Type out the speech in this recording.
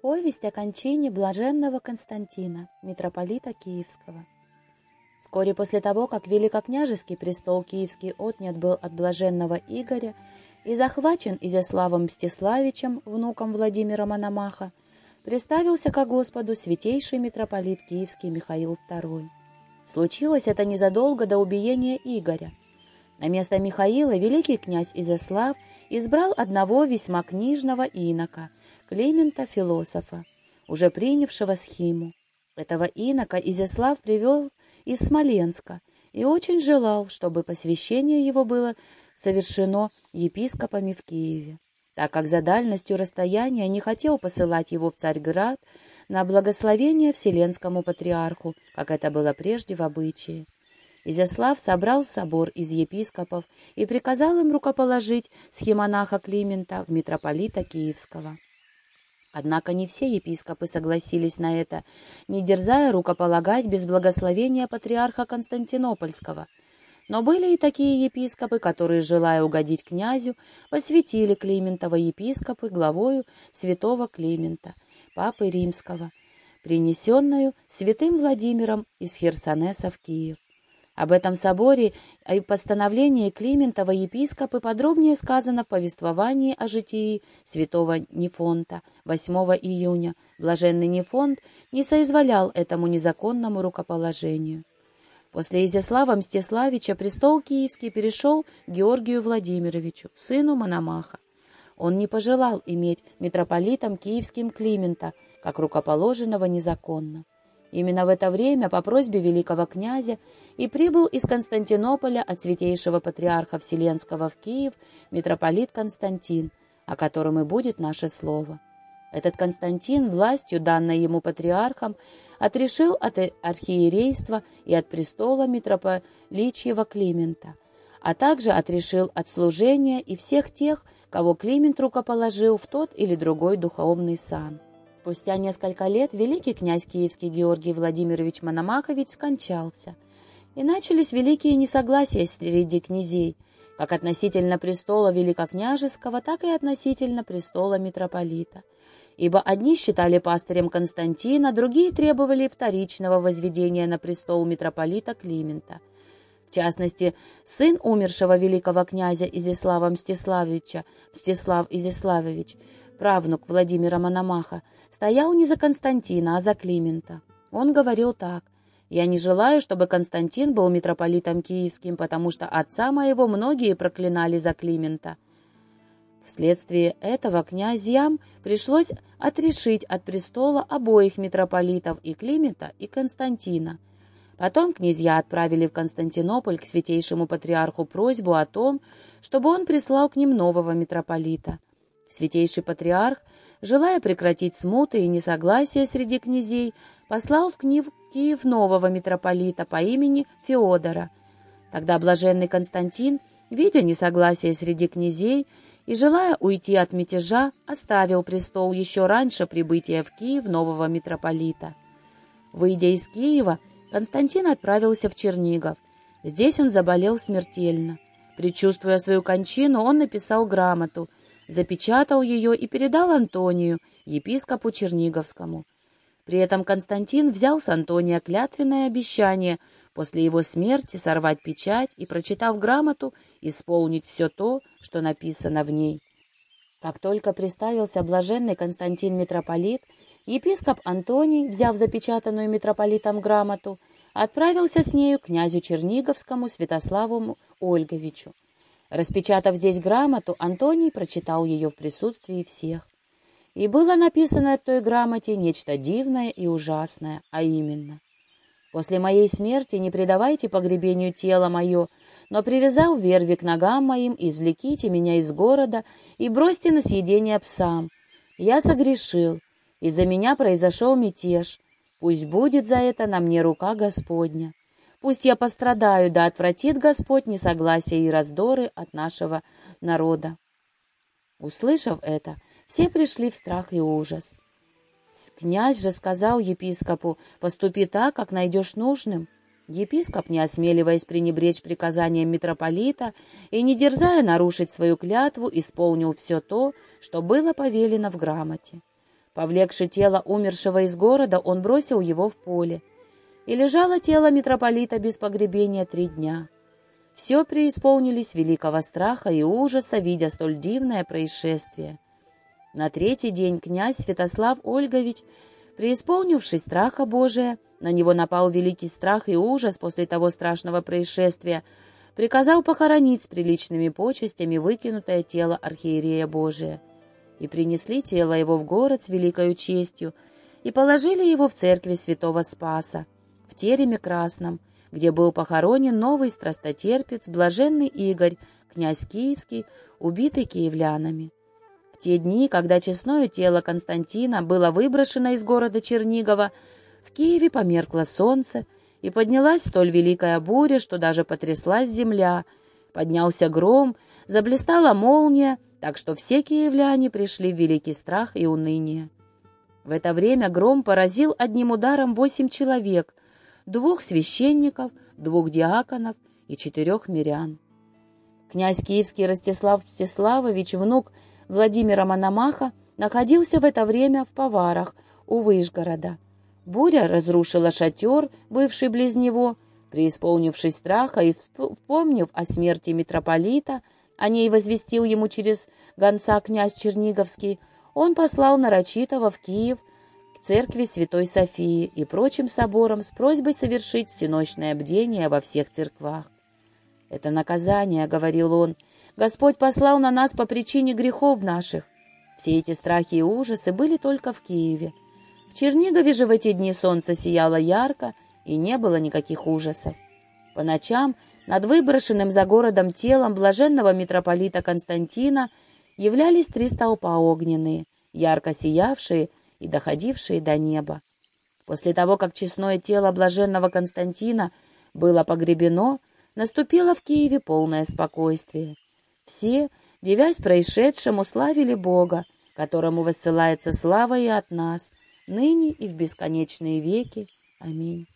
Повесть о кончине блаженного Константина, митрополита Киевского. Вскоре после того, как великокняжеский престол Киевский отнят был от блаженного Игоря и захвачен Изяславом Мстиславичем, внуком Владимира Мономаха, представился ко Господу святейший митрополит Киевский Михаил II. Случилось это незадолго до убиения Игоря. На место Михаила великий князь Изяслав избрал одного весьма книжного инока – Климента Философа, уже принявшего схиму. Этого инока Изяслав привел из Смоленска и очень желал, чтобы посвящение его было совершено епископами в Киеве, так как за дальностью расстояния не хотел посылать его в Царьград на благословение Вселенскому патриарху, как это было прежде в обычае. Изяслав собрал собор из епископов и приказал им рукоположить схемонаха Климента в митрополита Киевского. Однако не все епископы согласились на это, не дерзая рукополагать без благословения патриарха Константинопольского. Но были и такие епископы, которые, желая угодить князю, посвятили Климентова епископы главою святого Климента, папы римского, принесенную святым Владимиром из Херсонеса в Киев. Об этом соборе и постановлении Климентова епископы подробнее сказано в повествовании о житии святого Нефонта 8 июня. Блаженный Нефонт не соизволял этому незаконному рукоположению. После Изяслава Мстиславича престол киевский перешел Георгию Владимировичу, сыну Мономаха. Он не пожелал иметь митрополитом киевским Климента, как рукоположенного незаконно. Именно в это время, по просьбе великого князя, и прибыл из Константинополя от святейшего патриарха Вселенского в Киев митрополит Константин, о котором и будет наше слово. Этот Константин, властью, данной ему патриархом, отрешил от архиерейства и от престола митрополичьего Климента, а также отрешил от служения и всех тех, кого Климент рукоположил в тот или другой духовный сан. Спустя несколько лет великий князь киевский Георгий Владимирович Мономахович скончался, и начались великие несогласия среди князей, как относительно престола великокняжеского, так и относительно престола митрополита. Ибо одни считали пастырем Константина, другие требовали вторичного возведения на престол митрополита Климента. В частности, сын умершего великого князя Изяслава Мстиславича, Мстислав Изяславович, правнук Владимира Мономаха, стоял не за Константина, а за Климента. Он говорил так. «Я не желаю, чтобы Константин был митрополитом киевским, потому что отца моего многие проклинали за Климента». Вследствие этого князьям пришлось отрешить от престола обоих митрополитов и Климента, и Константина. Потом князья отправили в Константинополь к святейшему патриарху просьбу о том, чтобы он прислал к ним нового митрополита. Святейший патриарх, желая прекратить смуты и несогласия среди князей, послал в Киев нового митрополита по имени Феодора. Тогда блаженный Константин, видя несогласие среди князей и желая уйти от мятежа, оставил престол еще раньше прибытия в Киев нового митрополита. Выйдя из Киева, Константин отправился в Чернигов. Здесь он заболел смертельно. Предчувствуя свою кончину, он написал грамоту, запечатал ее и передал Антонию, епископу Черниговскому. При этом Константин взял с Антония клятвенное обещание после его смерти сорвать печать и, прочитав грамоту, исполнить все то, что написано в ней. Как только приставился блаженный Константин митрополит, епископ Антоний, взяв запечатанную митрополитом грамоту, отправился с нею князю Черниговскому Святославу Ольговичу. Распечатав здесь грамоту, Антоний прочитал ее в присутствии всех. И было написано в той грамоте нечто дивное и ужасное, а именно «После моей смерти не предавайте погребению тело мое, но, привязав верви к ногам моим, извлеките меня из города и бросьте на съедение псам. Я согрешил, из-за меня произошел мятеж. Пусть будет за это на мне рука Господня. Пусть я пострадаю, да отвратит Господь несогласие и раздоры от нашего народа. Услышав это, все пришли в страх и ужас. Князь же сказал епископу, поступи так, как найдешь нужным. Епископ, не осмеливаясь пренебречь приказанием митрополита и не дерзая нарушить свою клятву, исполнил все то, что было повелено в грамоте. Повлекши тело умершего из города, он бросил его в поле. И лежало тело митрополита без погребения три дня. Все преисполнились великого страха и ужаса, видя столь дивное происшествие. На третий день князь Святослав Ольгович, преисполнившись страха Божия, на него напал великий страх и ужас после того страшного происшествия, приказал похоронить с приличными почестями выкинутое тело архиерея Божия. И принесли тело его в город с великою честью, и положили его в церкви святого Спаса, в тереме красном, где был похоронен новый страстотерпец, блаженный Игорь, князь Киевский, убитый киевлянами. В те дни, когда честное тело Константина было выброшено из города Чернигова, в Киеве померкло солнце, и поднялась столь великая буря, что даже потряслась земля. Поднялся гром, заблистала молния, так что все киевляне пришли в великий страх и уныние. В это время гром поразил одним ударом восемь человек, двух священников, двух диаконов и четырех мирян. Князь Киевский Ростислав Мстиславович, внук Владимира Мономаха, находился в это время в поварах у Выжгорода. Буря разрушила шатер, бывший близ него, преисполнившись страха и вспомнив о смерти митрополита, о ней возвестил ему через гонца князь Черниговский, он послал нарочитого в Киев церкви Святой Софии и прочим соборам с просьбой совершить всеночное бдение во всех церквах. «Это наказание», — говорил он, — «Господь послал на нас по причине грехов наших». Все эти страхи и ужасы были только в Киеве. В Чернигове же в эти дни солнце сияло ярко, и не было никаких ужасов. По ночам над выброшенным за городом телом блаженного митрополита Константина являлись три столпа огненные, ярко сиявшие и доходившие до неба. После того, как честное тело блаженного Константина было погребено, наступило в Киеве полное спокойствие. Все, девясь происшедшему, славили Бога, которому высылается слава и от нас — ныне и в бесконечные веки. Аминь.